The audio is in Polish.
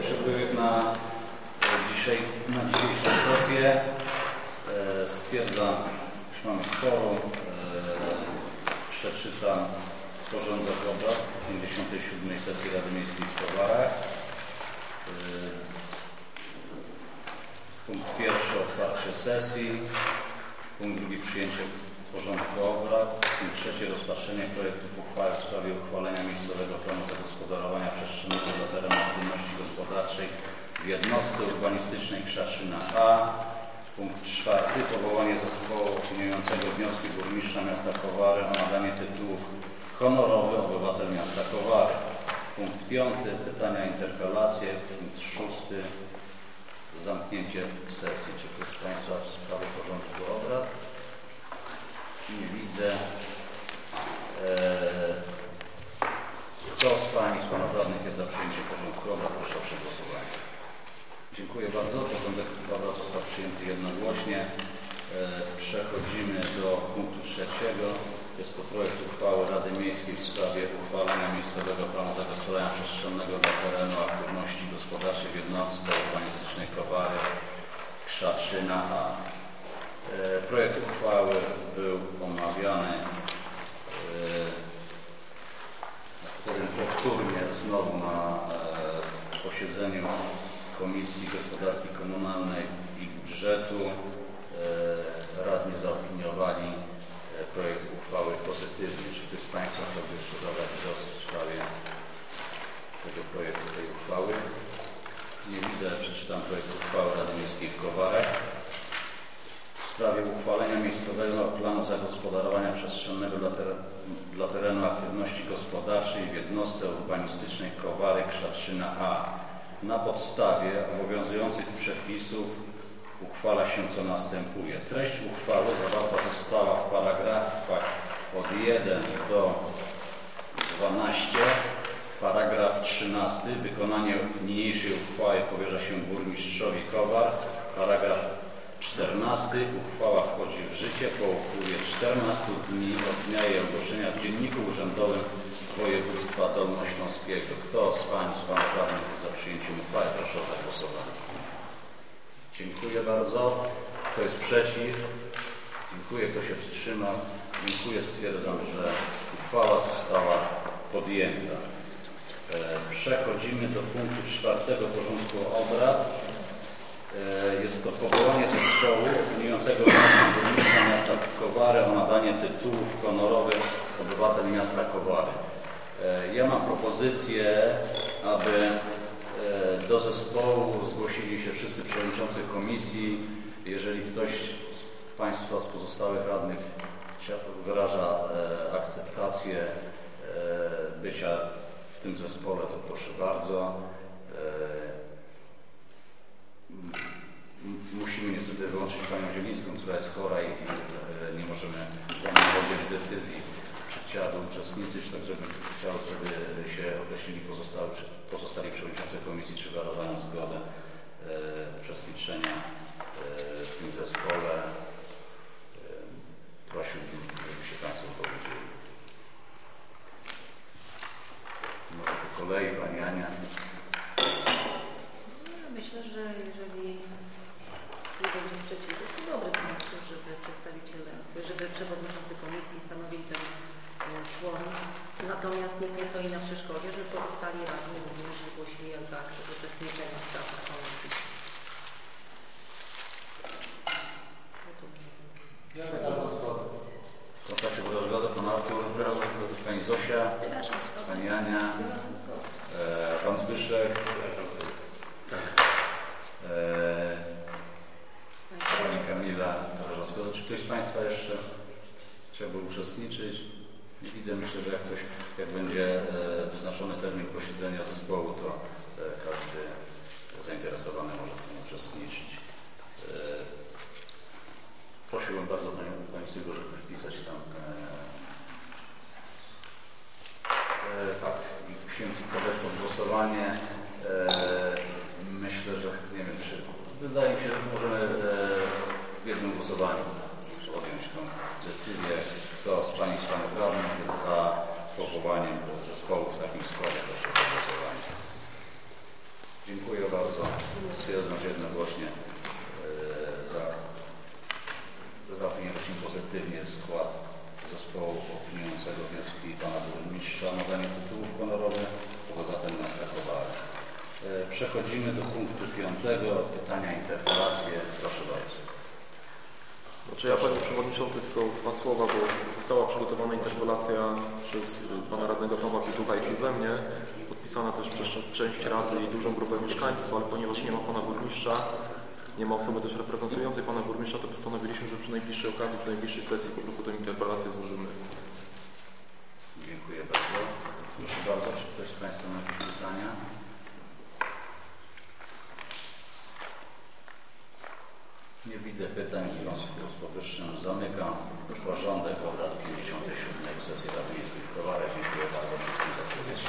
przepływie na, dzisiaj, na dzisiejszą sesję. Stwierdzam, iż mamy kworum. Przeczytam porządek obrad 57. sesji Rady Miejskiej w Kowarach. Punkt pierwszy otwarcie sesji. Punkt drugi przyjęcie porządku obrad. Punkt trzeci rozpatrzenie projektów uchwały w sprawie uchwalenia miejscowego planu zagospodarowania przestrzennego dla terenu aktywności gospodarczej w jednostce urbanistycznej Krzaszyna A. Punkt czwarty powołanie zespołu opiniującego wnioski burmistrza miasta Kowary o nadanie tytułów honorowy obywatel miasta Kowary. Punkt piąty pytania, interpelacje. Punkt szósty zamknięcie sesji. Czy ktoś z Państwa w sprawie porządku obrad? Widzę. Eee, kto z Pań i z Panów Radnych jest za przyjęciem porządku obrad? Proszę o przegłosowanie. Dziękuję bardzo. Porządek obrad został przyjęty jednogłośnie. Eee, przechodzimy do punktu trzeciego. Jest to projekt uchwały Rady Miejskiej w sprawie uchwalenia miejscowego planu zagospodarowania przestrzennego dla terenu aktywności gospodarczej w jednostce urbanistycznej Kowary Krzaczyna A. E, projekt uchwały był omawiany e, powtórnie znowu na e, posiedzeniu Komisji Gospodarki Komunalnej i Budżetu. Radni zaopiniowali projekt uchwały pozytywnie. Czy ktoś z Państwa chciałby jeszcze zadać głos w sprawie tego projektu, tej uchwały? Nie widzę. Przeczytam projekt uchwały Rady Miejskiej w Kowarach sprawie uchwalenia miejscowego planu zagospodarowania przestrzennego dla, dla terenu aktywności gospodarczej w jednostce urbanistycznej Kowary Krzatrzyna A. Na podstawie obowiązujących przepisów uchwala się co następuje. Treść uchwały zawarta została w paragrafach od 1 do 12. Paragraf 13. Wykonanie niniejszej uchwały powierza się burmistrzowi Kowar. Paragraf 14. Uchwała wchodzi w życie po upływie 14 dni od dnia jej ogłoszenia w Dzienniku Urzędowym Województwa Dolnośląskiego. Kto z Pań z Panów Radnych jest za przyjęciem uchwały? Proszę o zagłosowanie. Dziękuję bardzo. Kto jest przeciw? Dziękuję. Kto się wstrzymał? Dziękuję. Stwierdzam, że uchwała została podjęta. E, przechodzimy do punktu czwartego porządku obrad. E, jest to powołanie zespołu opiniującego burmistrza miasta Kowary o nadanie tytułów honorowych obywatel miasta Kowary. E, ja mam propozycję, aby e, do zespołu zgłosili się wszyscy przewodniczący komisji. Jeżeli ktoś z Państwa, z pozostałych radnych wyraża akceptację bycia w tym zespole, to proszę bardzo musimy niestety wyłączyć Panią Zielińską, która jest chora i, i nie możemy za nią podjąć decyzji. Chciałaby uczestniczyć, tak żeby chciał, żeby się określili pozostali, pozostali przewodniczący komisji, czy wyrażają zgodę e, uczestniczenia e, w tym zespole. E, prosiłbym, żeby się Państwo powiedzieli. Może po kolei Pani Ania. Myślę, że jeżeli nie będzie sprzeciwu, to dobry pomysł, żeby przedstawiciele, żeby przewodniczący komisji stanowili ten człon. Natomiast nic nie stoi na przeszkodzie, żeby pozostali radni również zgłosili akt uczestniczenia w pracach komisji. Ja wyrażam zgodę. Proszę się wyraża zgodę, pan Artur wyraża zgodę, pani Zosia, pani Ania, e, pan Zbyszek. E, Pani Kamila Rożowskiego. Czy ktoś z Państwa jeszcze chciałby uczestniczyć? Nie widzę. Myślę, że jak ktoś, jak będzie e, wyznaczony termin posiedzenia zespołu, to e, każdy zainteresowany może w tym uczestniczyć. Prosiłbym bardzo Panią, Pani Sygo, żeby wpisać tam tak, musimy podać pod głosowanie. Myślę, że nie wiem, czy wydaje mi się, że możemy e, w jednym głosowaniu podjąć tę decyzję. Kto z z Panów Radnych jest za powołaniem zespołu w takim składzie, proszę o głosowanie. Dziękuję. bardzo. Stwierdzam, że jednogłośnie e, za, zaopiniowaliśmy pozytywnie skład zespołu opiniującego wnioski pana burmistrza nadanie tytułów honorowych. Ten nas takowała. E, Przechodzimy do punktu piątego. Pytania, interpelacje. Proszę bardzo. Znaczy ja Panie Przewodniczący tylko dwa słowa, bo została przygotowana interpelacja przez y, Pana Radnego Pawła Pietucha i przeze mnie, podpisana też przez część Rady i dużą grupę mieszkańców, ale ponieważ nie ma Pana Burmistrza, nie ma osoby też reprezentującej Pana Burmistrza, to postanowiliśmy, że przy najbliższej okazji, przy najbliższej sesji po prostu tę interpelację złożymy. Dziękuję bardzo. Proszę bardzo, czy ktoś z Państwa ma jakieś pytania? Nie widzę pytań w związku z powyższym. Zamykam porządek obrad 57 sesji Rady Miejskiej w Kowarach. Dziękuję bardzo wszystkim za przybycie.